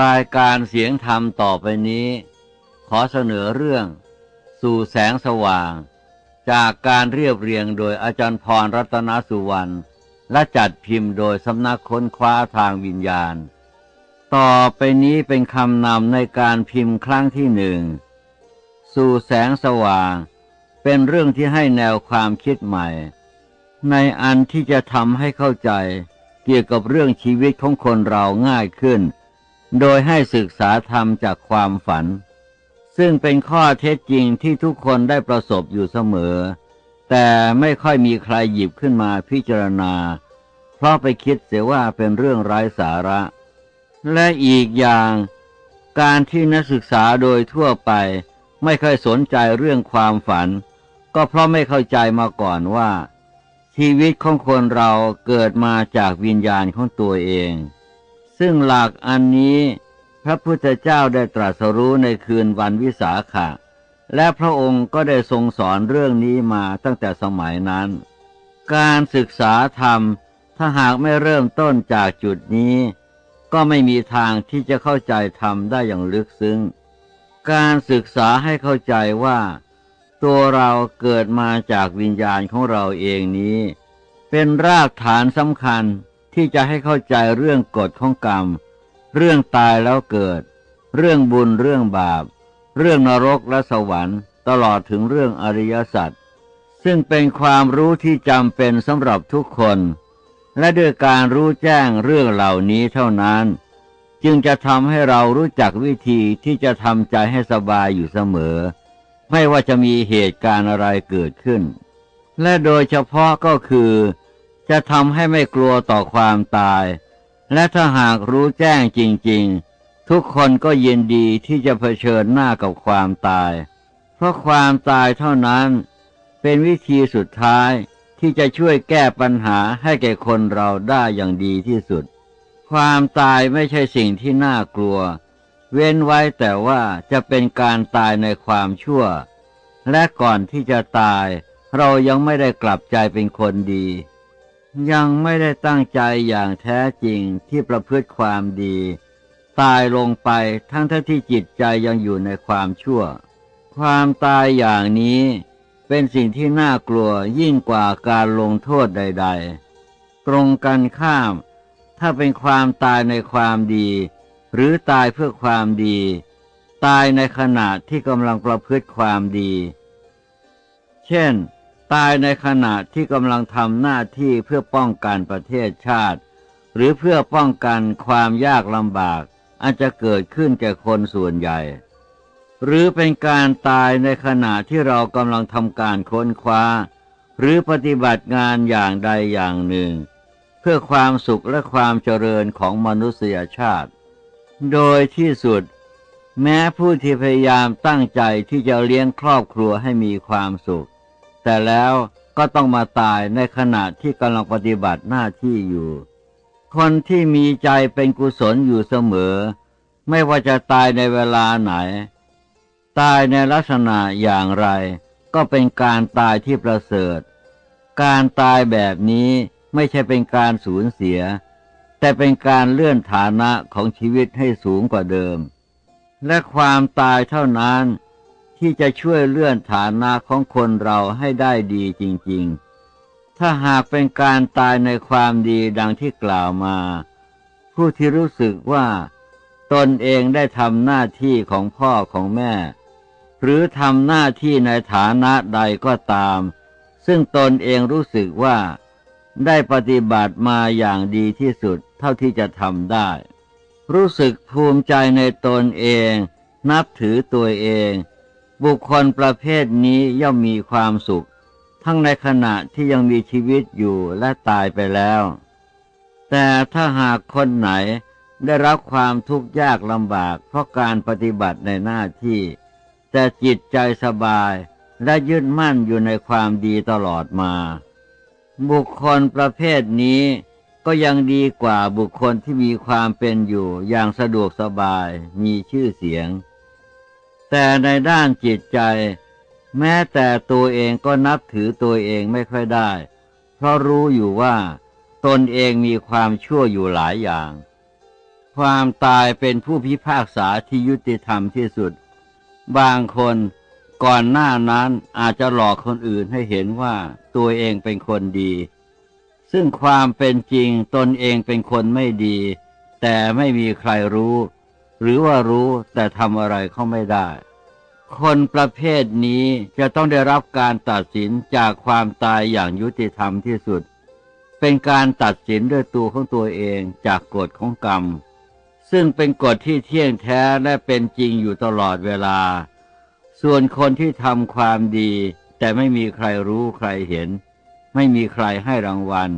รายการเสียงธรรมต่อไปนี้ ขอเสนอเรื่อง สู่แสงสว่าง จากการเรียบเรียงโดยอาจารย์พรรัตนสุวรรณและจัดพิมพ์โดยสำนักค้นคว้าทางวิญญาณ ต่อไปนี้เป็นคำนำในการพิมพ์ครั้งที่หนึ่ง สู่แสงสว่าง เป็นเรื่องที่ให้แนวความคิดใหม่ ในอันที่จะทำให้เข้าใจ เกี่ยวกับเรื่องชีวิตของคนเราง่ายขึ้น โดยให้ศึกษาธรรมจากความฝัน ซึ่งเป็นข้อเท็จจริงที่ทุกคนได้ประสบอยู่เสมอ แต่ไม่ค่อยมีใครหยิบขึ้นมาพิจารณา เพราะไปคิดเสียว่าเป็นเรื่องไร้สาระ และอีกอย่างการที่นักศึกษาโดยทั่วไปไม่ค่อยสนใจเรื่องความฝัน ก็เพราะไม่เข้าใจมาก่อนว่า ชีวิตของคนเราเกิดมาจากวิญญาณของตัวเอง ซึ่งหลักอันนี้พระพุทธเจ้าได้ตรัสรู้ในคืนวันวิสาขะ และพระองค์ก็ได้ทรงสอนเรื่องนี้มาตั้งแต่สมัยนั้น การศึกษาธรรมถ้าหากไม่เริ่มต้นจากจุดนี้ ก็ไม่มีทางที่จะเข้าใจธรรมได้อย่างลึกซึ้ง การศึกษาให้เข้าใจว่า ตัวเราเกิดมาจากวิญญาณของเราเองนี้ เป็นรากฐานสำคัญ ที่จะให้เข้าใจเรื่องกฎของกรรม เรื่องตายแล้วเกิด เรื่องบุญเรื่องบาป เรื่องนรกและสวรรค์ ตลอดถึงเรื่องอริยสัจซึ่งเป็นความรู้ที่จำเป็นสำหรับทุกคน และด้วยการรู้แจ้งเรื่องเหล่านี้เท่านั้น จึงจะทำให้เรารู้จักวิธีที่จะทำใจให้สบายอยู่เสมอ ไม่ว่าจะมีเหตุการณ์อะไรเกิดขึ้น และโดยเฉพาะก็คือ จะทำให้ไม่กลัวต่อความตาย และถ้าหากรู้แจ้งจริง ๆ ทุกคนก็ยินดีที่จะเผชิญหน้ากับความตาย เพราะความตายเท่านั้นเป็นวิธีสุดท้ายที่จะช่วยแก้ปัญหาให้แก่คนเราได้อย่างดีที่สุด ความตายไม่ใช่สิ่งที่น่ากลัว เว้นไว้แต่ว่าจะเป็นการตายในความชั่ว และก่อนที่จะตายเรายังไม่ได้กลับใจเป็นคนดี ยังไม่ได้ตั้งใจอย่างแท้จริงที่ประพฤติความดี ตายลงไปทั้งที่จิตใจยังอยู่ในความชั่ว ความตายอย่างนี้เป็นสิ่งที่น่ากลัวยิ่งกว่าการลงโทษใด ๆ ตรงกันข้าม ถ้าเป็นความตายในความดี หรือตายเพื่อความดี ตายในขณะที่กำลังประพฤติความดี เช่น ตายในขณะที่กำลังทำหน้าที่เพื่อป้องกันประเทศชาติ หรือเพื่อป้องกันความยากลำบากอาจจะเกิดขึ้นแก่คนส่วนใหญ่ หรือเป็นการตายในขณะที่เรากำลังทำการค้นคว้า หรือปฏิบัติงานอย่างใดอย่างหนึ่ง เพื่อความสุขและความเจริญของมนุษยชาติ โดยที่สุด แม้ผู้ที่พยายามตั้งใจที่จะเลี้ยงครอบครัวให้มีความสุข แต่แล้วก็ต้องมาตายในขณะที่กำลังปฏิบัติหน้าที่อยู่ คนที่มีใจเป็นกุศลอยู่เสมอ ไม่ว่าจะตายในเวลาไหน ตายในลักษณะอย่างไร ก็เป็นการตายที่ประเสริฐ การตายแบบนี้ไม่ใช่เป็นการสูญเสีย แต่เป็นการเลื่อนฐานะของชีวิตให้สูงกว่าเดิม และความตายเท่านั้น ที่จะช่วยเลื่อนฐานะของคนเราให้ได้ดีจริง ๆ ถ้าหากเป็นการตายในความดีดังที่กล่าวมา ผู้ที่รู้สึกว่าตนเองได้ทำหน้าที่ของพ่อของแม่ หรือทำหน้าที่ในฐานะใดก็ตาม ซึ่งตนเองรู้สึกว่าได้ปฏิบัติมาอย่างดีที่สุดเท่าที่จะทำได้ รู้สึกภูมิใจในตนเอง นับถือตัวเอง บุคคลประเภทนี้ย่อมมีความสุข ทั้งในขณะที่ยังมีชีวิตอยู่และตายไปแล้ว แต่ถ้าหากคนไหนได้รับความทุกข์ยากลำบากเพราะการปฏิบัติในหน้าที่ แต่จิตใจสบายและยึดมั่นอยู่ในความดีตลอดมา บุคคลประเภทนี้ก็ยังดีกว่าบุคคลที่มีความเป็นอยู่อย่างสะดวกสบายมีชื่อเสียง แต่ในด้านจิตใจ แม้แต่ตัวเองก็นับถือตัวเองไม่ค่อยได้ เพราะรู้อยู่ว่า ตนเองมีความชั่วอยู่หลายอย่าง ความตายเป็นผู้พิพากษาที่ยุติธรรมที่สุด บางคนก่อนหน้านั้นอาจจะหลอกคนอื่นให้เห็นว่าตัวเองเป็นคนดี ซึ่งความเป็นจริงตนเองเป็นคนไม่ดี แต่ไม่มีใครรู้ หรือว่ารู้แต่ทำอะไรเขาไม่ได้ คนประเภทนี้จะต้องได้รับการตัดสินจากความตายอย่างยุติธรรมที่สุด เป็นการตัดสินด้วยตัวของตัวเองจากกฎของกรรม ซึ่งเป็นกฎที่เที่ยงแท้และเป็นจริงอยู่ตลอดเวลา ส่วนคนที่ทำความดี แต่ไม่มีใครรู้ใครเห็น ไม่มีใครให้รางวัล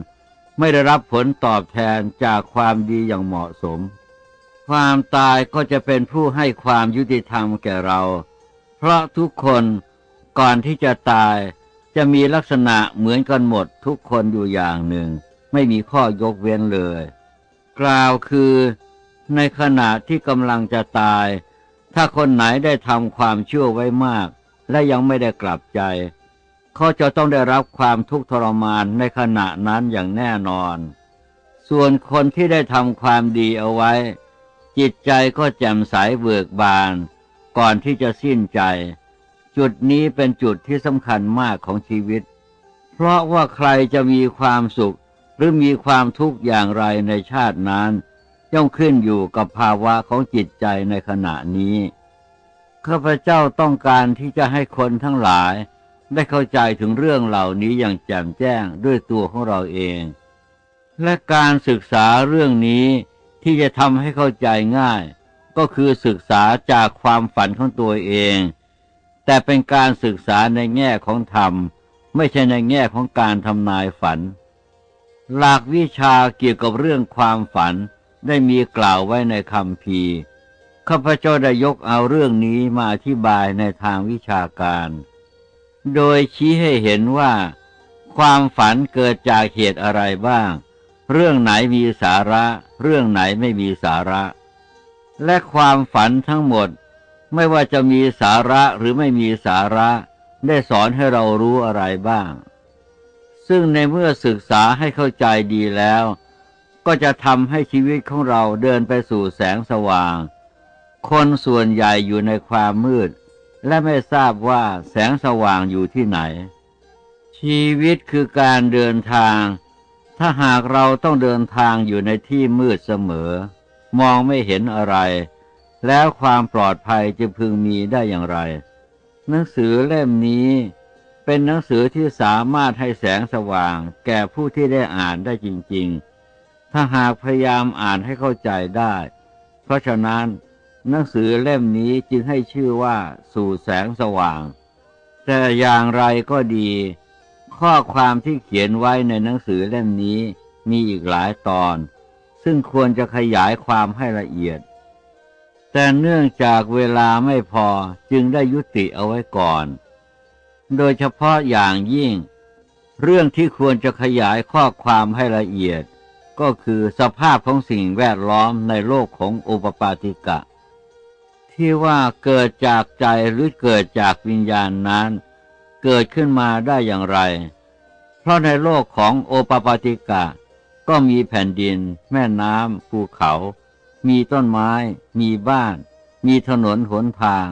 ไม่ได้รับผลตอบแทนจากความดีอย่างเหมาะสม ความตายก็จะเป็นผู้ให้ความยุติธรรมแก่เรา เพราะทุกคนก่อนที่จะตายจะมีลักษณะเหมือนกันหมดทุกคนอยู่อย่างหนึ่ง ไม่มีข้อยกเว้นเลย กล่าวคือ ในขณะที่กำลังจะตาย ถ้าคนไหนได้ทำความชั่วไว้มาก และยังไม่ได้กลับใจ เขาจะต้องได้รับความทุกข์ทรมานในขณะนั้นอย่างแน่นอน ส่วนคนที่ได้ทำความดีเอาไว้ จิตใจก็แจ่มใสเบิกบาน ก่อนที่จะสิ้นใจ จุดนี้เป็นจุดที่สำคัญมากของชีวิต เพราะว่าใครจะมีความสุขหรือมีความทุกข์อย่างไรในชาตินั้นย่อมขึ้นอยู่กับภาวะของจิตใจในขณะนี้ข้าพเจ้าต้องการที่จะให้คนทั้งหลาย ได้เข้าใจถึงเรื่องเหล่านี้อย่างแจ่มแจ้งด้วยตัวของเราเอง และการศึกษาเรื่องนี้ ที่จะทำให้เข้าใจง่าย ก็คือศึกษาจากความฝันของตัวเอง แต่เป็นการศึกษาในแง่ของธรรม ไม่ใช่ในแง่ของการทำนายฝัน หลักวิชาเกี่ยวกับเรื่องความฝันได้มีกล่าวไว้ในคำพีข้าพเจ้าได้ยกเอาเรื่องนี้มาอธิบายในทางวิชาการ โดยชี้ให้เห็นว่า ความฝันเกิดจากเหตุอะไรบ้าง เรื่องไหนมีสาระ เรื่องไหนไม่มีสาระ และความฝันทั้งหมด ไม่ว่าจะมีสาระหรือไม่มีสาระ ได้สอนให้เรารู้อะไรบ้าง ซึ่งในเมื่อศึกษาให้เข้าใจดีแล้ว ก็จะทำให้ชีวิตของเราเดินไปสู่แสงสว่าง คนส่วนใหญ่อยู่ในความมืด และไม่ทราบว่าแสงสว่างอยู่ที่ไหน ชีวิตคือการเดินทาง ถ้าหากเราต้องเดินทางอยู่ในที่มืดเสมอ มองไม่เห็นอะไร แล้วความปลอดภัยจะพึงมีได้อย่างไร หนังสือเล่มนี้เป็นหนังสือที่สามารถให้แสงสว่าง แก่ผู้ที่ได้อ่านได้จริง ๆ ถ้าหากพยายามอ่านให้เข้าใจได้ เพราะฉะนั้น หนังสือเล่มนี้จึงให้ชื่อว่าสู่แสงสว่าง แต่อย่างไรก็ดี ข้อความที่เขียนไว้ในหนังสือเล่มนี้มีอีกหลายตอน ซึ่งควรจะขยายความให้ละเอียด แต่เนื่องจากเวลาไม่พอจึงได้ยุติเอาไว้ก่อน โดยเฉพาะอย่างยิ่ง เรื่องที่ควรจะขยายข้อความให้ละเอียด ก็คือสภาพของสิ่งแวดล้อมในโลกของโอปปาติกะ ที่ว่าเกิดจากใจหรือเกิดจากวิญญาณนั้น เกิดขึ้นมาได้อย่างไร เพราะในโลกของโอปปาติกะ ก็มีแผ่นดิน แม่น้ำภูเขา มีต้นไม้ มีบ้าน มีถนนหนทาง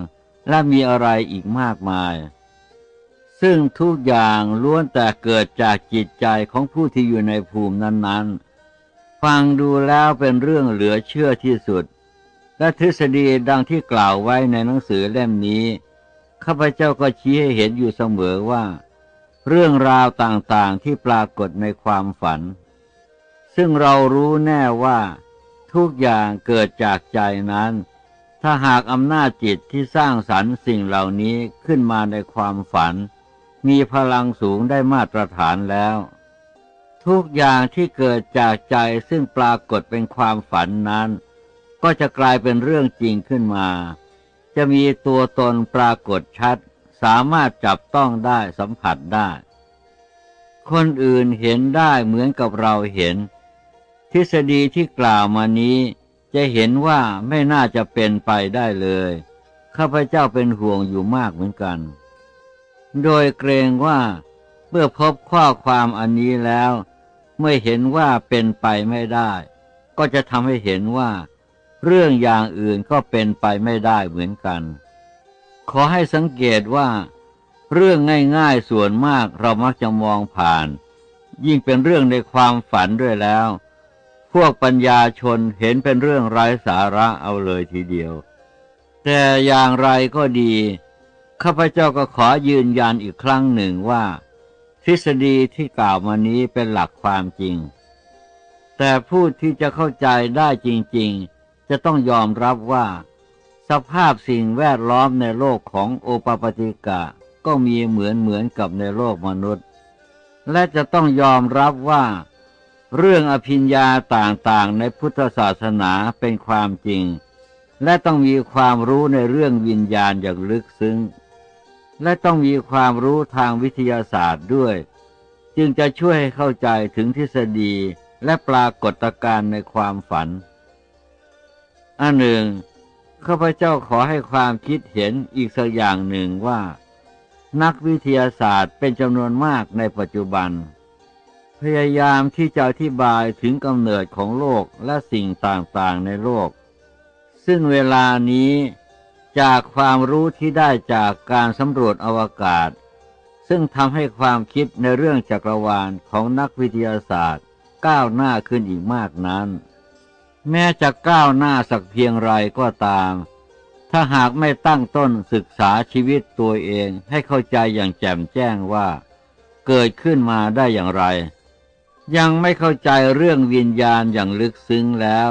และมีอะไรอีกมากมาย ซึ่งทุกอย่างล้วนแต่เกิดจากจิตใจของผู้ที่อยู่ในภูมินั้นๆ ฟังดูแล้วเป็นเรื่องเหลือเชื่อที่สุด และทฤษฎีดังที่กล่าวไว้ในหนังสือเล่มนี้ ข้าพเจ้าก็ชี้ให้เห็นอยู่เสมอว่า เรื่องราวต่างๆที่ปรากฏในความฝัน ซึ่งเรารู้แน่ว่าทุกอย่างเกิดจากใจนั้น ถ้าหากอำนาจจิตที่สร้างสรรค์สิ่งเหล่านี้ขึ้นมาในความฝัน มีพลังสูงได้มาตรฐานแล้ว ทุกอย่างที่เกิดจากใจซึ่งปรากฏเป็นความฝันนั้น ก็จะกลายเป็นเรื่องจริงขึ้นมา จะมีตัวตนปรากฏชัด สามารถจับต้องได้สัมผัสได้ คนอื่นเห็นได้เหมือนกับเราเห็น ทฤษฎีที่กล่าวมานี้จะเห็นว่าไม่น่าจะเป็นไปได้เลย ข้าพเจ้าเป็นห่วงอยู่มากเหมือนกัน โดยเกรงว่าเมื่อพบข้อความอันนี้แล้ว เมื่อเห็นว่าเป็นไปไม่ได้ ก็จะทำให้เห็นว่า เรื่องอย่างอื่นก็เป็นไปไม่ได้เหมือนกัน ขอให้สังเกตว่า เรื่องง่ายๆส่วนมากเรามักจะมองผ่าน ยิ่งเป็นเรื่องในความฝันด้วยแล้ว พวกปัญญาชนเห็นเป็นเรื่องไร้สาระเอาเลยทีเดียว แต่อย่างไรก็ดีข้าพเจ้าก็ขอยืนยันอีกครั้งหนึ่งว่า ทฤษฎีที่กล่าวมานี้เป็นหลักความจริง แต่ผู้ที่จะเข้าใจได้จริง ๆ จะต้องยอมรับว่า สภาพสิ่งแวดล้อมในโลกของโอปปติกะก็มีเหมือนเหมือนกับในโลกมนุษย์ และจะต้องยอมรับว่า เรื่องอภิญญาต่างๆในพุทธศาสนาเป็นความจริง และต้องมีความรู้ในเรื่องวิญญาณอย่างลึกซึ้ง และต้องมีความรู้ทางวิทยาศาสตร์ด้วย จึงจะช่วยให้เข้าใจถึงทฤษฎีและปรากฏการณ์ในความฝัน อันหนึ่งข้าพเจ้าขอให้ความคิดเห็นอีกสักอย่างหนึ่งว่า นักวิทยาศาสตร์เป็นจำนวนมากในปัจจุบัน พยายามที่จะอธิบายถึงกำเนิดของโลกและสิ่งต่างๆในโลก ซึ่งเวลานี้จากความรู้ที่ได้จากการสำรวจอวกาศ ซึ่งทำให้ความคิดในเรื่องจักรวาลของนักวิทยาศาสตร์ก้าวหน้าขึ้นอีกมากนั้น แม้จะก้าวหน้าสักเพียงไรก็ตาม ถ้าหากไม่ตั้งต้นศึกษาชีวิตตัวเองให้เข้าใจอย่างแจ่มแจ้งว่า เกิดขึ้นมาได้อย่างไร ยังไม่เข้าใจเรื่องวิญญาณอย่างลึกซึ้งแล้ว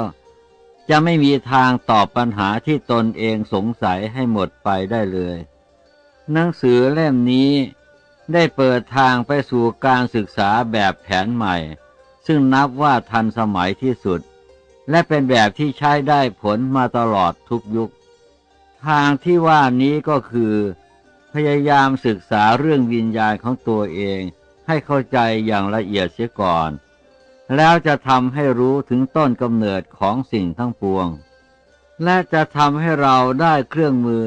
จะไม่มีทางตอบปัญหาที่ตนเองสงสัยให้หมดไปได้เลย หนังสือเล่มนี้ได้เปิดทางไปสู่การศึกษาแบบแผนใหม่ ซึ่งนับว่าทันสมัยที่สุด และเป็นแบบที่ใช้ได้ผลมาตลอดทุกยุค ทางที่ว่านี้ก็คือ พยายามศึกษาเรื่องวิญญาณของตัวเองให้เข้าใจอย่างละเอียดเสียก่อน แล้วจะทำให้รู้ถึงต้นกำเนิดของสิ่งทั้งปวง และจะทำให้เราได้เครื่องมือ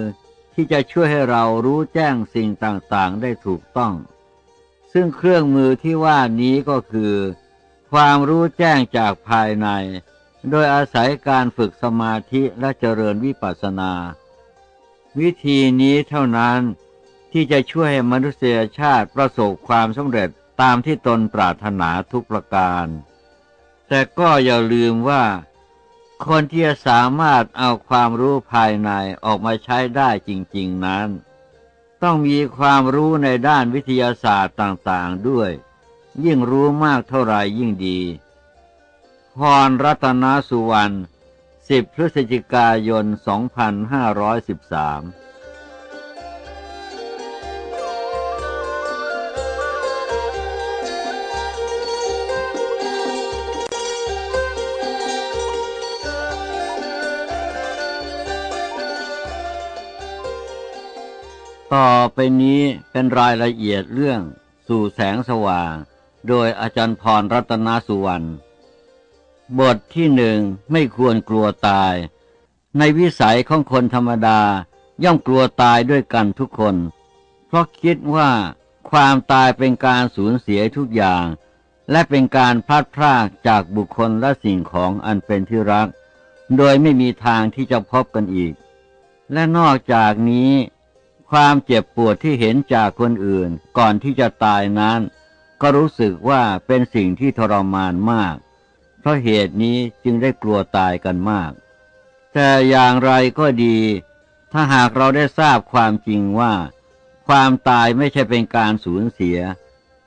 ที่จะช่วยให้เรารู้แจ้งสิ่งต่างๆได้ถูกต้อง ซึ่งเครื่องมือที่ว่านี้ก็คือ ความรู้แจ้งจากภายใน โดยอาศัยการฝึกสมาธิและเจริญวิปัสสนา วิธีนี้เท่านั้นที่จะช่วยให้มนุษยชาติประสบความสำเร็จตามที่ตนปรารถนาทุกประการ แต่ก็อย่าลืมว่า คนที่จะสามารถเอาความรู้ภายในออกมาใช้ได้จริง ๆนั้น ต้องมีความรู้ในด้านวิทยาศาสตร์ต่างๆด้วย ยิ่งรู้มากเท่าไรยิ่งดี พรรัตนสุวรรณ 10 พฤศจิกายน 2513ต่อไปนี้เป็นรายละเอียดเรื่องสู่แสงสว่าง โดยอาจารย์พรรัตนสุวรรณ บทที่หนึ่งไม่ควรกลัวตาย ในวิสัยของคนธรรมดาย่อมกลัวตายด้วยกันทุกคน เพราะคิดว่าความตายเป็นการสูญเสียทุกอย่าง และเป็นการพลัดพรากจากบุคคลและสิ่งของอันเป็นที่รัก โดยไม่มีทางที่จะพบกันอีก และนอกจากนี้ ความเจ็บปวดที่เห็นจากคนอื่นก่อนที่จะตายนั้น ก็รู้สึกว่าเป็นสิ่งที่ทรมานมาก เพราะเหตุนี้จึงได้กลัวตายกันมาก แต่อย่างไรก็ดี ถ้าหากเราได้ทราบความจริงว่า ความตายไม่ใช่เป็นการสูญเสีย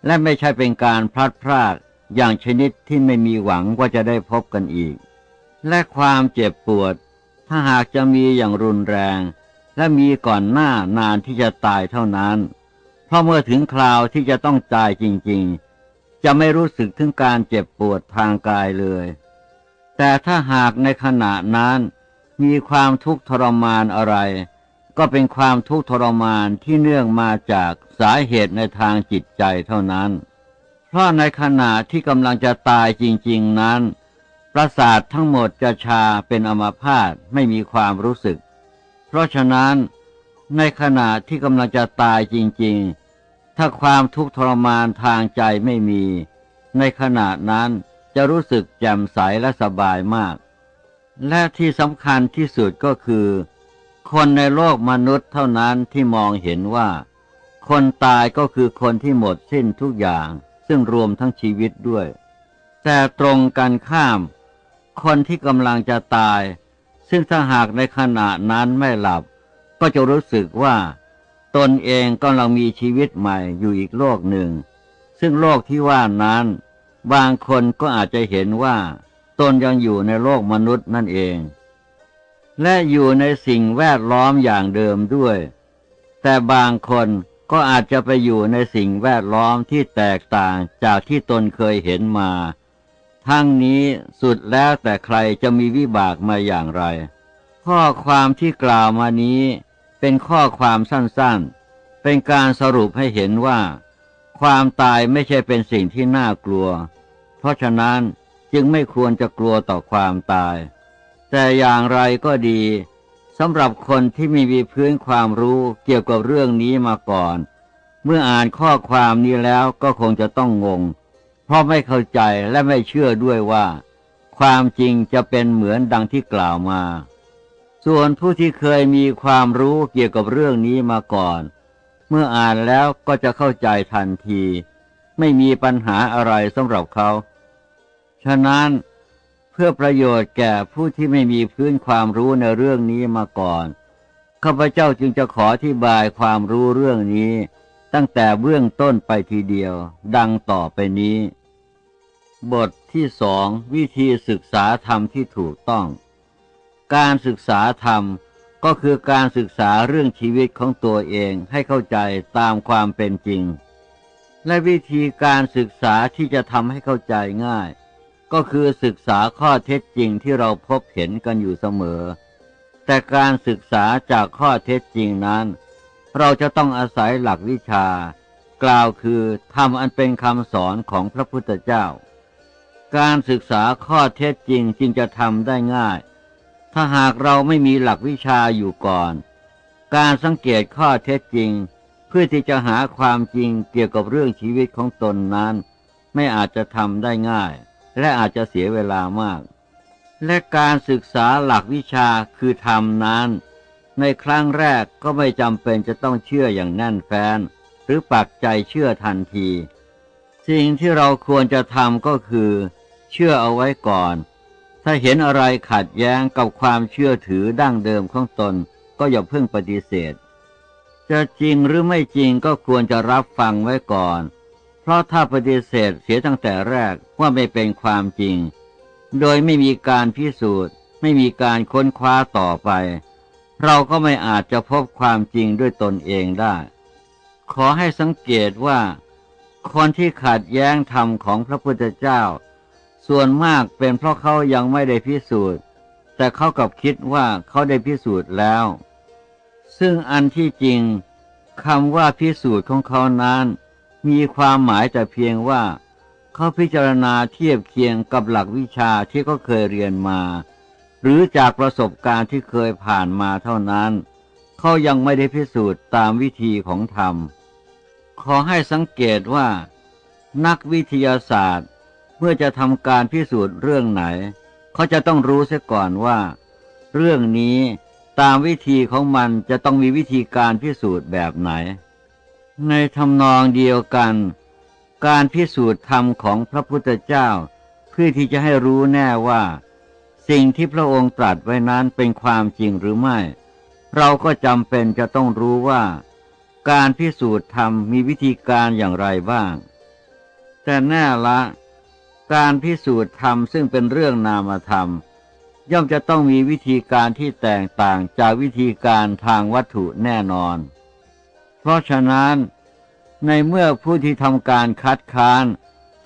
และไม่ใช่เป็นการพลัดพรากอย่างชนิดที่ไม่มีหวังว่าจะได้พบกันอีก และความเจ็บปวด ถ้าหากจะมีอย่างรุนแรง และมีก่อนหน้านานที่จะตายเท่านั้น เพราะเมื่อถึงคราวที่จะต้องตายจริง ๆ จะไม่รู้สึกถึงการเจ็บปวดทางกายเลย แต่ถ้าหากในขณะนั้นมีความทุกข์ทรมานอะไร ก็เป็นความทุกข์ทรมานที่เนื่องมาจากสาเหตุในทางจิตใจเท่านั้น เพราะในขณะที่กำลังจะตายจริง ๆนั้น ประสาททั้งหมดจะชาเป็นอมาพาตไม่มีความรู้สึก เพราะฉะนั้นในขณะที่กำลังจะตายจริง ๆ ถ้าความทุกข์ทรมานทางใจไม่มี ในขณะนั้นจะรู้สึกแจ่มใสและสบายมาก และที่สำคัญที่สุดก็คือ คนในโลกมนุษย์เท่านั้นที่มองเห็นว่า คนตายก็คือคนที่หมดสิ้นทุกอย่าง ซึ่งรวมทั้งชีวิตด้วย แต่ตรงกันข้าม คนที่กำลังจะตาย ซึ่งถ้าหากในขณะนั้นไม่หลับ ก็จะรู้สึกว่า ตนเองกำลังมีชีวิตใหม่อยู่อีกโลกหนึ่ง ซึ่งโลกที่ว่านั้น บางคนก็อาจจะเห็นว่า ตนยังอยู่ในโลกมนุษย์นั่นเอง และอยู่ในสิ่งแวดล้อมอย่างเดิมด้วย แต่บางคนก็อาจจะไปอยู่ในสิ่งแวดล้อมที่แตกต่างจากที่ตนเคยเห็นมา ทั้งนี้สุดแล้วแต่ใครจะมีวิบากมาอย่างไร ข้อความที่กล่าวมานี้ เป็นข้อความสั้นๆ เป็นการสรุปให้เห็นว่า ความตายไม่ใช่เป็นสิ่งที่น่ากลัว เพราะฉะนั้นจึงไม่ควรจะกลัวต่อความตาย แต่อย่างไรก็ดีสำหรับคนที่ม่มีพื้นความรู้เกี่ยวกับเรื่องนี้มาก่อน เมื่ออ่านข้อความนี้แล้วก็คงจะต้องงง เพราะไม่เข้าใจและไม่เชื่อด้วยว่า ความจริงจะเป็นเหมือนดังที่กล่าวมา ส่วนผู้ที่เคยมีความรู้เกี่ยวกับเรื่องนี้มาก่อน เมื่ออ่านแล้วก็จะเข้าใจทันที ไม่มีปัญหาอะไรสำหรับเขา ฉะนั้นเพื่อประโยชน์แก่ผู้ที่ไม่มีพื้นความรู้ในเรื่องนี้มาก่อนข้าพเจ้าจึงจะขออธิบายความรู้เรื่องนี้ ตั้งแต่เบื้องต้นไปทีเดียว ดังต่อไปนี้ บทที่สองวิธีศึกษาธรรมที่ถูกต้อง การศึกษาธรรมก็คือการศึกษาเรื่องชีวิตของตัวเองให้เข้าใจตามความเป็นจริง และวิธีการศึกษาที่จะทำให้เข้าใจง่าย ก็คือศึกษาข้อเท็จจริงที่เราพบเห็นกันอยู่เสมอ แต่การศึกษาจากข้อเท็จจริงนั้น เราจะต้องอาศัยหลักวิชา กล่าวคือทำอันเป็นคำสอนของพระพุทธเจ้า การศึกษาข้อเท็จจริงจึงจะทำได้ง่าย ถ้าหากเราไม่มีหลักวิชาอยู่ก่อน การสังเกตข้อเท็จจริง เพื่อที่จะหาความจริงเกี่ยวกับเรื่องชีวิตของตนนั้น ไม่อาจจะทำได้ง่าย และอาจจะเสียเวลามาก และการศึกษาหลักวิชาคือธรรมนั้น ในครั้งแรกก็ไม่จำเป็นจะต้องเชื่ออย่างแน่นแฟ้นหรือปักใจเชื่อทันที สิ่งที่เราควรจะทำก็คือ เชื่อเอาไว้ก่อน ถ้าเห็นอะไรขัดแย้งกับความเชื่อถือดั้งเดิมของตน ก็อย่าเพิ่งปฏิเสธ จะจริงหรือไม่จริงก็ควรจะรับฟังไว้ก่อน เพราะถ้าปฏิเสธเสียตั้งแต่แรกว่าไม่เป็นความจริง โดยไม่มีการพิสูจน์ ไม่มีการค้นคว้าต่อไป เราก็ไม่อาจจะพบความจริงด้วยตนเองได้ ขอให้สังเกตว่า คนที่ขัดแย้งธรรมของพระพุทธเจ้า ส่วนมากเป็นเพราะเขายังไม่ได้พิสูจน์ แต่เขากับคิดว่าเขาได้พิสูจน์แล้ว ซึ่งอันที่จริงคำว่าพิสูจน์ของเขานั้น มีความหมายแต่เพียงว่า เขาพิจารณาเทียบเคียงกับหลักวิชาที่เขาเคยเรียนมา หรือจากประสบการณ์ที่เคยผ่านมาเท่านั้น เขายังไม่ได้พิสูจน์ตามวิธีของธรรม ขอให้สังเกตว่า นักวิทยาศาสตร์ มื่อจะทำการพิสูจน์เรื่องไหน เขาจะต้องรู้เสียก่อนว่า เรื่องนี้ตามวิธีของมันจะต้องมีวิธีการพิสูจน์แบบไหน ในทำนองเดียวกัน การพิสูจน์ธรรมของพระพุทธเจ้า เพื่อที่จะให้รู้แน่ว่า สิ่งที่พระองค์ตรัสไว้นั้นเป็นความจริงหรือไม่ เราก็จำเป็นจะต้องรู้ว่า การพิสูจน์ธรรมมีวิธีการอย่างไรบ้าง แต่แน่ละ การพิสูจน์ธรรมซึ่งเป็นเรื่องนามธรรม ย่อมจะต้องมีวิธีการที่แตกต่างจากวิธีการทางวัตถุแน่นอน เพราะฉะนั้น ในเมื่อผู้ที่ทำการคัดค้าน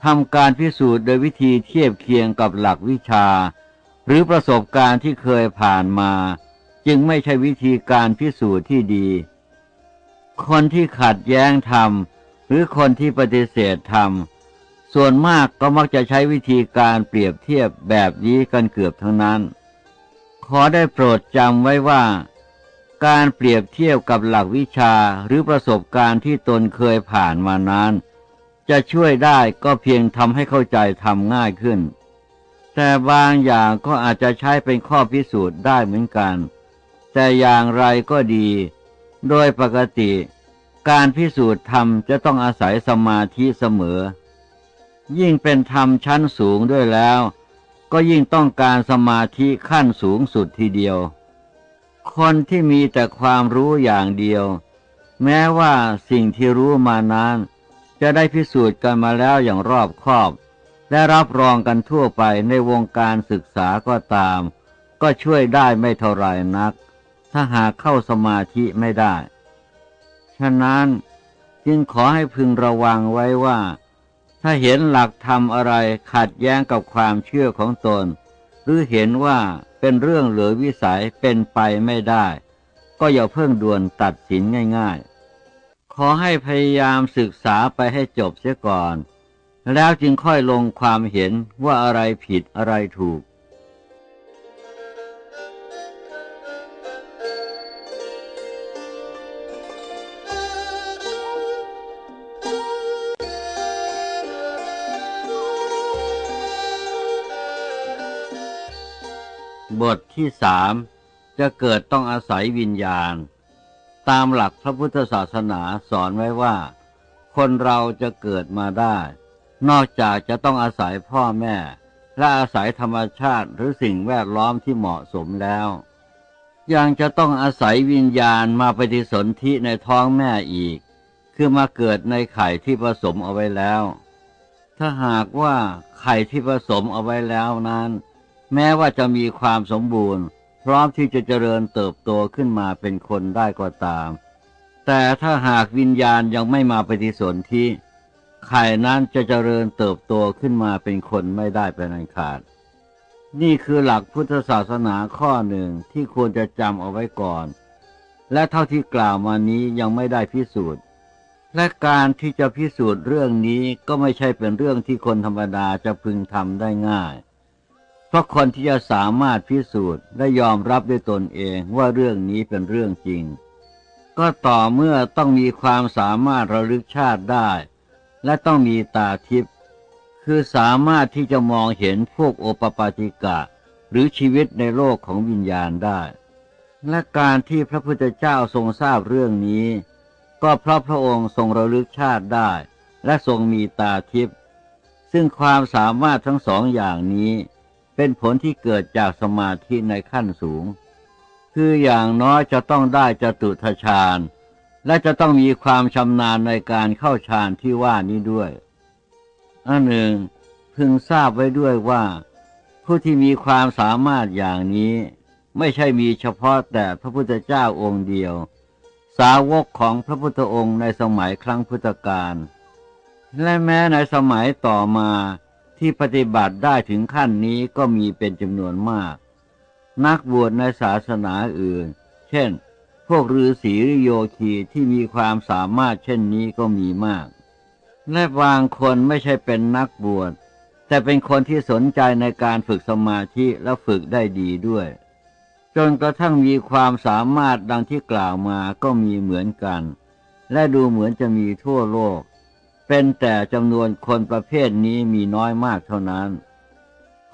ทำการพิสูจน์โดยวิธีเทียบเคียงกับหลักวิชา หรือประสบการณ์ที่เคยผ่านมา จึงไม่ใช่วิธีการพิสูจน์ที่ดี คนที่ขัดแย้งธรรม หรือคนที่ปฏิเสธธรรม ส่วนมากก็มักจะใช้วิธีการเปรียบเทียบแบบนี้กันเกือบทั้งนั้น ขอได้โปรดจำไว้ว่า การเปรียบเทียบกับหลักวิชาหรือประสบการณ์ที่ตนเคยผ่านมานานจะช่วยได้ก็เพียงทำให้เข้าใจทำง่ายขึ้น แต่บางอย่างก็อาจจะใช้เป็นข้อพิสูจน์ได้เหมือนกัน แต่อย่างไรก็ดี โดยปกติ การพิสูจน์ธรรมจะต้องอาศัยสมาธิเสมอ ยิ่งเป็นธรรมชั้นสูงด้วยแล้ว ก็ยิ่งต้องการสมาธิขั้นสูงสุดทีเดียว คนที่มีแต่ความรู้อย่างเดียว แม้ว่าสิ่งที่รู้มานั้น จะได้พิสูจน์กันมาแล้วอย่างรอบคอบ และรับรองกันทั่วไปในวงการศึกษาก็ตาม ก็ช่วยได้ไม่เท่าไรนัก ถ้าหากเข้าสมาธิไม่ได้ ฉะนั้นจึงขอให้พึงระวังไว้ว่า ถ้าเห็นหลักธรรมอะไรขัดแย้งกับความเชื่อของตน หรือเห็นว่าเป็นเรื่องเหลือวิสัยเป็นไปไม่ได้ ก็อย่าเพิ่งด่วนตัดสินง่ายๆ ขอให้พยายามศึกษาไปให้จบเสียก่อน แล้วจึงค่อยลงความเห็นว่าอะไรผิดอะไรถูก บทที่สามจะเกิดต้องอาศัยวิญญาณ ตามหลักพระพุทธศาสนาสอนไว้ว่า คนเราจะเกิดมาได้ นอกจากจะต้องอาศัยพ่อแม่ และอาศัยธรรมชาติหรือสิ่งแวดล้อมที่เหมาะสมแล้ว ยังจะต้องอาศัยวิญญาณมาปฏิสนธิในท้องแม่อีก คือมาเกิดในไข่ที่ผสมเอาไว้แล้ว ถ้าหากว่าไข่ที่ผสมเอาไว้แล้วนั้น แม้ว่าจะมีความสมบูรณ์ พร้อมที่จะเจริญเติบโตขึ้นมาเป็นคนได้ก็ตาม แต่ถ้าหากวิญญาณยังไม่มาปฏิสนธิไข่นั้นจะเจริญเติบโตขึ้นมาเป็นคนไม่ได้เป็นอันขาด นี่คือหลักพุทธศาสนาข้อหนึ่งที่ควรจะจำเอาไว้ก่อน และเท่าที่กล่าวมานี้ยังไม่ได้พิสูจน์ และการที่จะพิสูจน์เรื่องนี้ก็ไม่ใช่เป็นเรื่องที่คนธรรมดาจะพึงทำได้ง่าย เพราะคนที่จะสามารถพิสูจน์และยอมรับด้วยตนเองว่าเรื่องนี้เป็นเรื่องจริง ก็ต่อเมื่อต้องมีความสามารถระลึกชาติได้ และต้องมีตาทิพย์คือสามารถที่จะมองเห็นพวกโอปปาติกะ หรือชีวิตในโลกของวิญญาณได้ และการที่พระพุทธเจ้าทรงทราบเรื่องนี้ ก็เพราะพระองค์ทรงระลึกชาติได้ และทรงมีตาทิพย์ซึ่งความสามารถทั้งสองอย่างนี้ เป็นผลที่เกิดจากสมาธิในขั้นสูง คืออย่างน้อยจะต้องได้จตุทชาญ และจะต้องมีความชำนาญในการเข้าฌานที่ว่านี้ด้วย อันหนึ่งพึงทราบไว้ด้วยว่า ผู้ที่มีความสามารถอย่างนี้ ไม่ใช่มีเฉพาะแต่พระพุทธเจ้าองค์เดียว สาวกของพระพุทธองค์ในสมัยครั้งพุทธกาลและแม้ในสมัยต่อมา ที่ปฏิบัติได้ถึงขั้นนี้ก็มีเป็นจำนวนมาก นักบวชในศาสนาอื่น เช่น พวกฤาษีหรือโยคีที่มีความสามารถเช่นนี้ก็มีมาก และบางคนไม่ใช่เป็นนักบวช แต่เป็นคนที่สนใจในการฝึกสมาธิและฝึกได้ดีด้วย จนกระทั่งมีความสามารถดังที่กล่าวมาก็มีเหมือนกัน และดูเหมือนจะมีทั่วโลก เป็นแต่จำนวนคนประเภทนี้มีน้อยมากเท่านั้น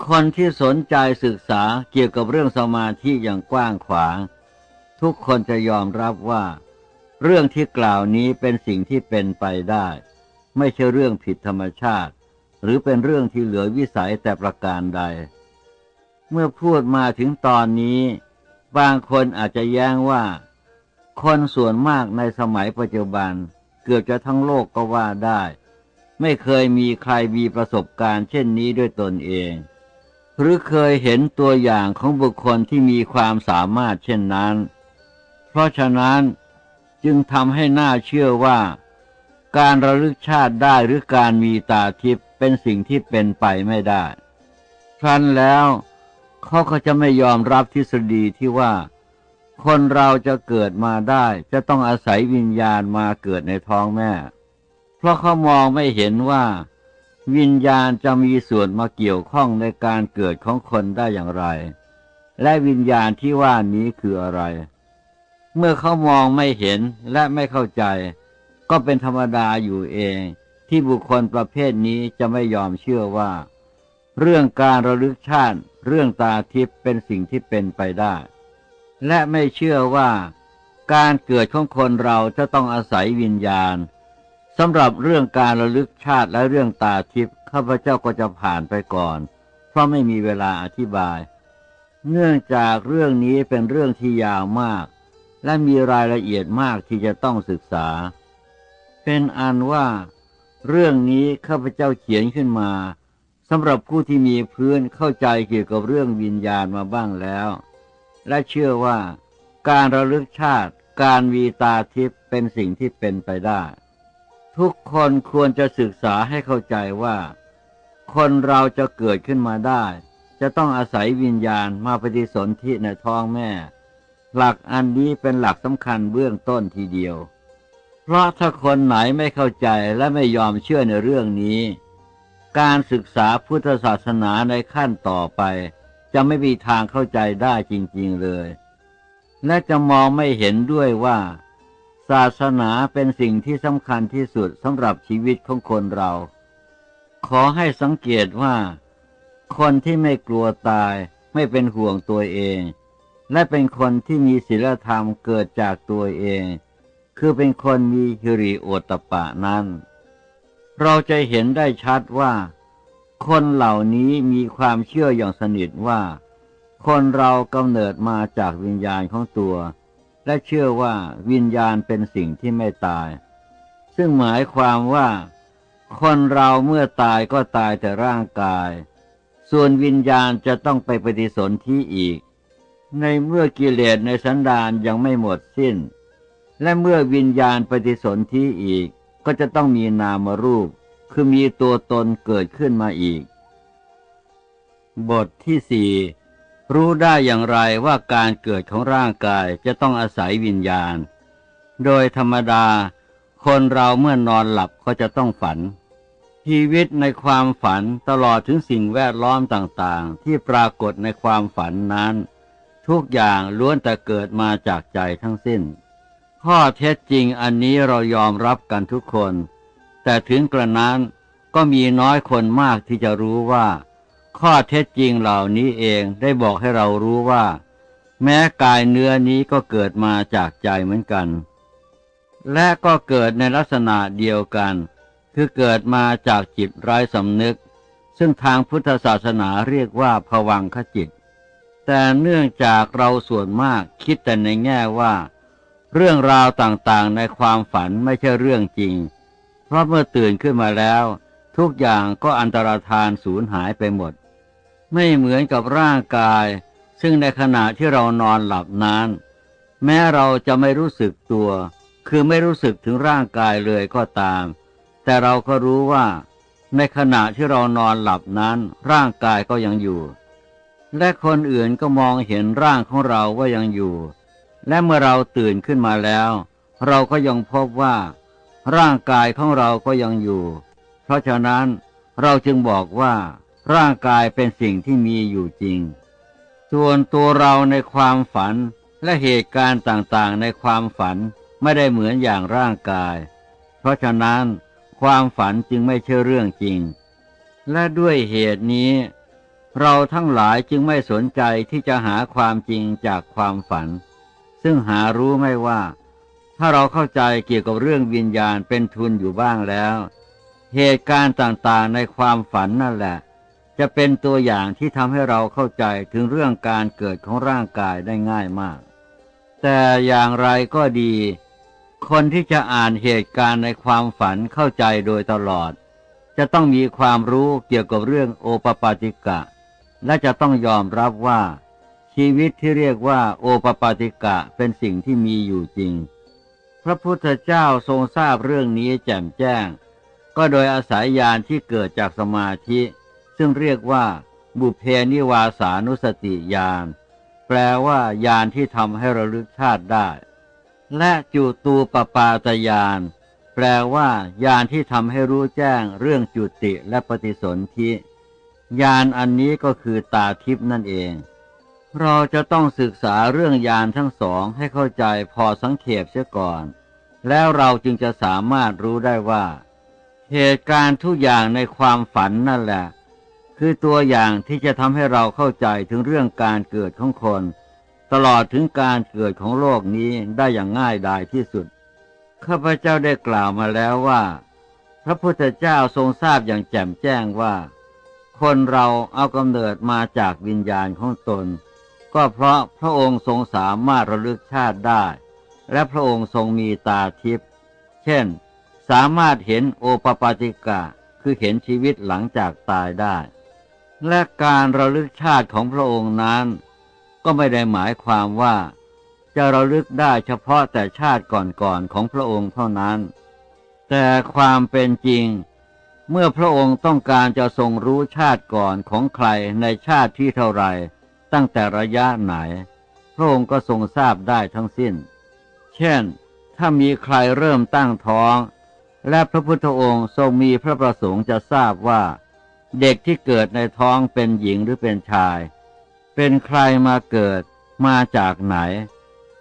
คนที่สนใจศึกษาเกี่ยวกับเรื่องสมาธิอย่างกว้างขวาง ทุกคนจะยอมรับว่า เรื่องที่กล่าวนี้เป็นสิ่งที่เป็นไปได้ ไม่ใช่เรื่องผิดธรรมชาติ หรือเป็นเรื่องที่เหลือวิสัยแต่ประการใด เมื่อพูดมาถึงตอนนี้ บางคนอาจจะแย้งว่า คนส่วนมากในสมัยปัจจุบัน เกือบจะทั้งโลกก็ว่าได้ ไม่เคยมีใครมีประสบการณ์เช่นนี้ด้วยตนเอง หรือเคยเห็นตัวอย่างของบุคคลที่มีความสามารถเช่นนั้น เพราะฉะนั้นจึงทำให้น่าเชื่อว่า การระลึกชาติได้หรือการมีตาทิพย์เป็นสิ่งที่เป็นไปไม่ได้ ครั้นแล้วเขาก็จะไม่ยอมรับทฤษฎีที่ว่า คนเราจะเกิดมาได้ จะต้องอาศัยวิญญาณมาเกิดในท้องแม่ เพราะเขามองไม่เห็นว่า วิญญาณจะมีส่วนมาเกี่ยวข้องในการเกิดของคนได้อย่างไร และวิญญาณที่ว่านี้คืออะไร เมื่อเขามองไม่เห็นและไม่เข้าใจ ก็เป็นธรรมดาอยู่เอง ที่บุคคลประเภทนี้จะไม่ยอมเชื่อว่า เรื่องการระลึกชาติ เรื่องตาทิพย์เป็นสิ่งที่เป็นไปได้ และไม่เชื่อว่าการเกิดของคนเราจะต้องอาศัยวิญญาณสำหรับเรื่องการระลึกชาติและเรื่องตาทิพย์ข้าพเจ้าก็จะผ่านไปก่อน เพราะไม่มีเวลาอธิบาย เนื่องจากเรื่องนี้เป็นเรื่องที่ยาวมาก และมีรายละเอียดมากที่จะต้องศึกษา เป็นอันว่า เรื่องนี้ข้าพเจ้าเขียนขึ้นมาสำหรับผู้ที่มีพื้นเข้าใจเกี่ยวกับเรื่องวิญญาณมาบ้างแล้ว และเชื่อว่าการระลึกชาติการวีตาทิพย์เป็นสิ่งที่เป็นไปได้ ทุกคนควรจะศึกษาให้เข้าใจว่า คนเราจะเกิดขึ้นมาได้ จะต้องอาศัยวิญญาณมาปฏิสนธิในท้องแม่ หลักอันนี้เป็นหลักสำคัญเบื้องต้นทีเดียว เพราะถ้าคนไหนไม่เข้าใจและไม่ยอมเชื่อในเรื่องนี้ การศึกษาพุทธศาสนาในขั้นต่อไป จะไม่มีทางเข้าใจได้จริงๆเลย และจะมองไม่เห็นด้วยว่า ศาสนาเป็นสิ่งที่สำคัญที่สุดสำหรับชีวิตของคนเรา ขอให้สังเกตว่า คนที่ไม่กลัวตายไม่เป็นห่วงตัวเอง และเป็นคนที่มีศีลธรรมเกิดจากตัวเอง คือเป็นคนมีฮิริโอตปะนั้น เราจะเห็นได้ชัดว่า คนเหล่านี้มีความเชื่ออย่างสนิทว่า คนเรากำเนิดมาจากวิญญาณของตัว และเชื่อว่าวิญญาณเป็นสิ่งที่ไม่ตาย ซึ่งหมายความว่า คนเราเมื่อตายก็ตายแต่ร่างกาย ส่วนวิญญาณจะต้องไปปฏิสนธิอีก ในเมื่อกิเลสในสันดานยังไม่หมดสิ้น และเมื่อวิญญาณปฏิสนธิอีกก็จะต้องมีนามรูป คือมีตัวตนเกิดขึ้นมาอีก บทที่สี่รู้ได้อย่างไรว่าการเกิดของร่างกายจะต้องอาศัยวิญญาณ โดยธรรมดา คนเราเมื่อนอนหลับก็จะต้องฝัน ชีวิตในความฝันตลอดถึงสิ่งแวดล้อมต่างๆ ที่ปรากฏในความฝันนั้น ทุกอย่างล้วนแต่เกิดมาจากใจทั้งสิ้น ข้อเท็จจริงอันนี้เรายอมรับกันทุกคน แต่ถึงกระนั้นก็มีน้อยคนมากที่จะรู้ว่า ข้อเท็จจริงเหล่านี้เองได้บอกให้เรารู้ว่า แม้กายเนื้อนี้ก็เกิดมาจากใจเหมือนกัน และก็เกิดในลักษณะเดียวกัน คือเกิดมาจากจิตไร้สำนึก ซึ่งทางพุทธศาสนาเรียกว่าผวังขจิต แต่เนื่องจากเราส่วนมากคิดแต่ในแง่ว่า เรื่องราวต่างๆในความฝันไม่ใช่เรื่องจริง ราะเมื่อตื่นขึ้นมาแล้ว ทุกอย่างก็อันตรธานสูญหายไปหมด ไม่เหมือนกับร่างกาย ซึ่งในขณะที่เรานอนหลับนั้น แม้เราจะไม่รู้สึกตัว คือไม่รู้สึกถึงร่างกายเลยก็ตาม แต่เราก็รู้ว่า ในขณะที่เรานอนหลับนั้น ร่างกายก็ยังอยู่ และคนอื่นก็มองเห็นร่างของเราว่ายังอยู่ และเมื่อเราตื่นขึ้นมาแล้ว เราก็ยังพบว่า ร่างกายของเราก็ยังอยู่ เพราะฉะนั้นเราจึงบอกว่า ร่างกายเป็นสิ่งที่มีอยู่จริง ส่วนตัวเราในความฝันและเหตุการณ์ต่างๆในความฝันไม่ได้เหมือนอย่างร่างกาย เพราะฉะนั้นความฝันจึงไม่ใช่เรื่องจริง และด้วยเหตุนี้ เราทั้งหลายจึงไม่สนใจที่จะหาความจริงจากความฝัน ซึ่งหารู้ไม่ว่า ถ้าเราเข้าใจเกี่ยวกับเรื่องวิญญาณเป็นทุนอยู่บ้างแล้ว เหตุการณ์ต่างๆในความฝันนั่นแหละ จะเป็นตัวอย่างที่ทำให้เราเข้าใจถึงเรื่องการเกิดของร่างกายได้ง่ายมาก แต่อย่างไรก็ดี คนที่จะอ่านเหตุการณ์ในความฝันเข้าใจโดยตลอด จะต้องมีความรู้เกี่ยวกับเรื่องโอปปาติกะ และจะต้องยอมรับว่า ชีวิตที่เรียกว่าโอปปาติกะเป็นสิ่งที่มีอยู่จริง พระพุทธเจ้าทรงทราบเรื่องนี้แจ่มแจ้ง ก็โดยอาศัยญาณที่เกิดจากสมาธิ ซึ่งเรียกว่า บุเพนิวาสานุสติญาณแปลว่าญาณที่ทำให้ระลึกชาติได้ และจุตูปปาตญาณแปลว่าญาณที่ทำให้รู้แจ้งเรื่องจุติและปฏิสนธิญาณอันนี้ก็คือตาทิพนั่นเอง เราจะต้องศึกษาเรื่องยานทั้งสองให้เข้าใจพอสังเขปเสียก่อน แล้วเราจึงจะสามารถรู้ได้ว่า เหตุการณ์ทุกอย่างในความฝันนั่นแหละคืคือตัวอย่างที่จะทำให้เราเข้าใจถึงเรื่องการเกิดของคน ตลอดถึงการเกิดของโลกนี้ได้อย่างง่ายดายที่สุด ข้าพเจ้าได้กล่าวมาแล้วว่า พระพุทธเจ้าทรงทราบอย่างแจ่มแจ้งว่า คนเราเอากำเนิดมาจากวิญญาณของตน ก็เพราะพระองค์ทรงสามารถระลึกชาติได้ และพระองค์ทรงมีตาทิพย์เช่น สามารถเห็นโอปปาติกะคือเห็นชีวิตหลังจากตายได้ และการระลึกชาติของพระองค์นั้น ก็ไม่ได้หมายความว่า จะระลึกได้เฉพาะแต่ชาติก่อนๆของพระองค์เท่านั้น แต่ความเป็นจริง เมื่อพระองค์ต้องการจะทรงรู้ชาติก่อนของใครในชาติที่เท่าไหร่ ตั้งแต่ระยะไหน พระองค์ก็ทรงทราบได้ทั้งสิ้น เช่น ถ้ามีใครเริ่มตั้งท้อง และพระพุทธองค์ทรงมีพระประสงค์จะทราบว่า เด็กที่เกิดในท้องเป็นหญิงหรือเป็นชาย เป็นใครมาเกิดมาจากไหน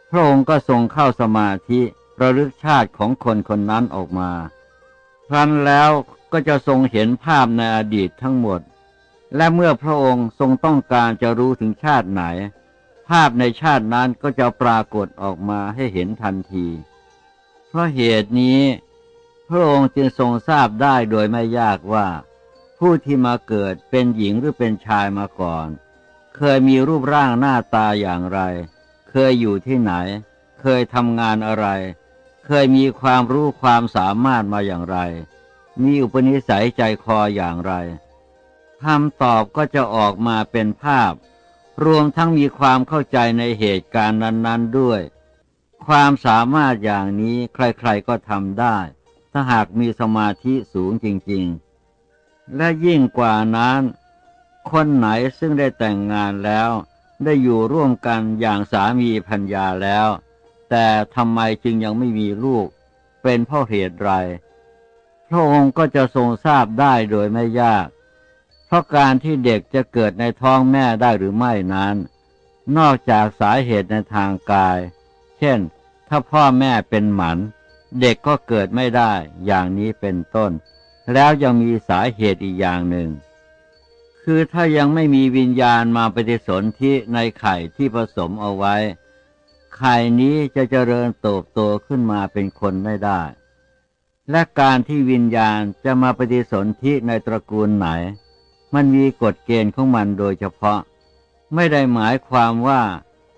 พระองค์ก็ทรงเข้าสมาธิระลึกชาติของคนคนนั้นออกมา ครั้นแล้วก็จะทรงเห็นภาพในอดีตทั้งหมด และเมื่อพระองค์ทรงต้องการจะรู้ถึงชาติไหน ภาพในชาตินั้นก็จะปรากฏออกมาให้เห็นทันที เพราะเหตุนี้ พระองค์จึงทรงทราบได้โดยไม่ยากว่า ผู้ที่มาเกิดเป็นหญิงหรือเป็นชายมาก่อน เคยมีรูปร่างหน้าตาอย่างไร เคยอยู่ที่ไหน เคยทำงานอะไร เคยมีความรู้ความสามารถมาอย่างไร มีอุปนิสัยใจคออย่างไร คำตอบก็จะออกมาเป็นภาพ รวมทั้งมีความเข้าใจในเหตุการณ์นั้น ๆด้วย ความสามารถอย่างนี้ใครๆก็ทำได้ ถ้าหากมีสมาธิสูงจริงๆ และยิ่งกว่านั้น คนไหนซึ่งได้แต่งงานแล้ว ได้อยู่ร่วมกันอย่างสามีพัญญาแล้ว แต่ทำไมจึงยังไม่มีลูก เป็นเพราะเหตุไรพระองค์ก็จะทรงทราบได้โดยไม่ยาก เพราะการที่เด็กจะเกิดในท้องแม่ได้หรือไม่นั้น นอกจากสาเหตุในทางกาย เช่น ถ้าพ่อแม่เป็นหมัน เด็กก็เกิดไม่ได้อย่างนี้เป็นต้น แล้วยังมีสาเหตุอีกอย่างหนึ่ง คือถ้ายังไม่มีวิญญาณมาปฏิสนธิในไข่ที่ผสมเอาไว้ ไข่นี้จะเจริญโตบโตขึ้นมาเป็นคนไม่ได้ และการที่วิญญาณจะมาปฏิสนธิในตระกูลไหน มันมีกฎเกณฑ์ของมันโดยเฉพาะ ไม่ได้หมายความว่า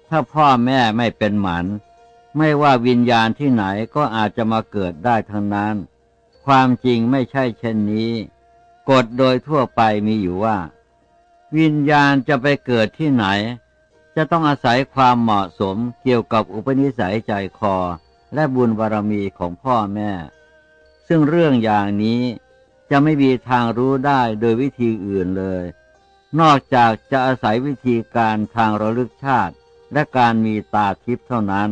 ถ้าพ่อแม่ไม่เป็นหมัน ไม่ว่าวิญญาณที่ไหนก็อาจจะมาเกิดได้ทั้งนั้น ความจริงไม่ใช่เช่นนี้ กฎโดยทั่วไปมีอยู่ว่า วิญญาณจะไปเกิดที่ไหน จะต้องอาศัยความเหมาะสมเกี่ยวกับอุปนิสัยใจคอและบุญบารมีของพ่อแม่ ซึ่งเรื่องอย่างนี้ จะไม่มีทางรู้ได้โดยวิธีอื่นเลย นอกจากจะอาศัยวิธีการทางระลึกชาติ และการมีตาทิพย์เท่านั้น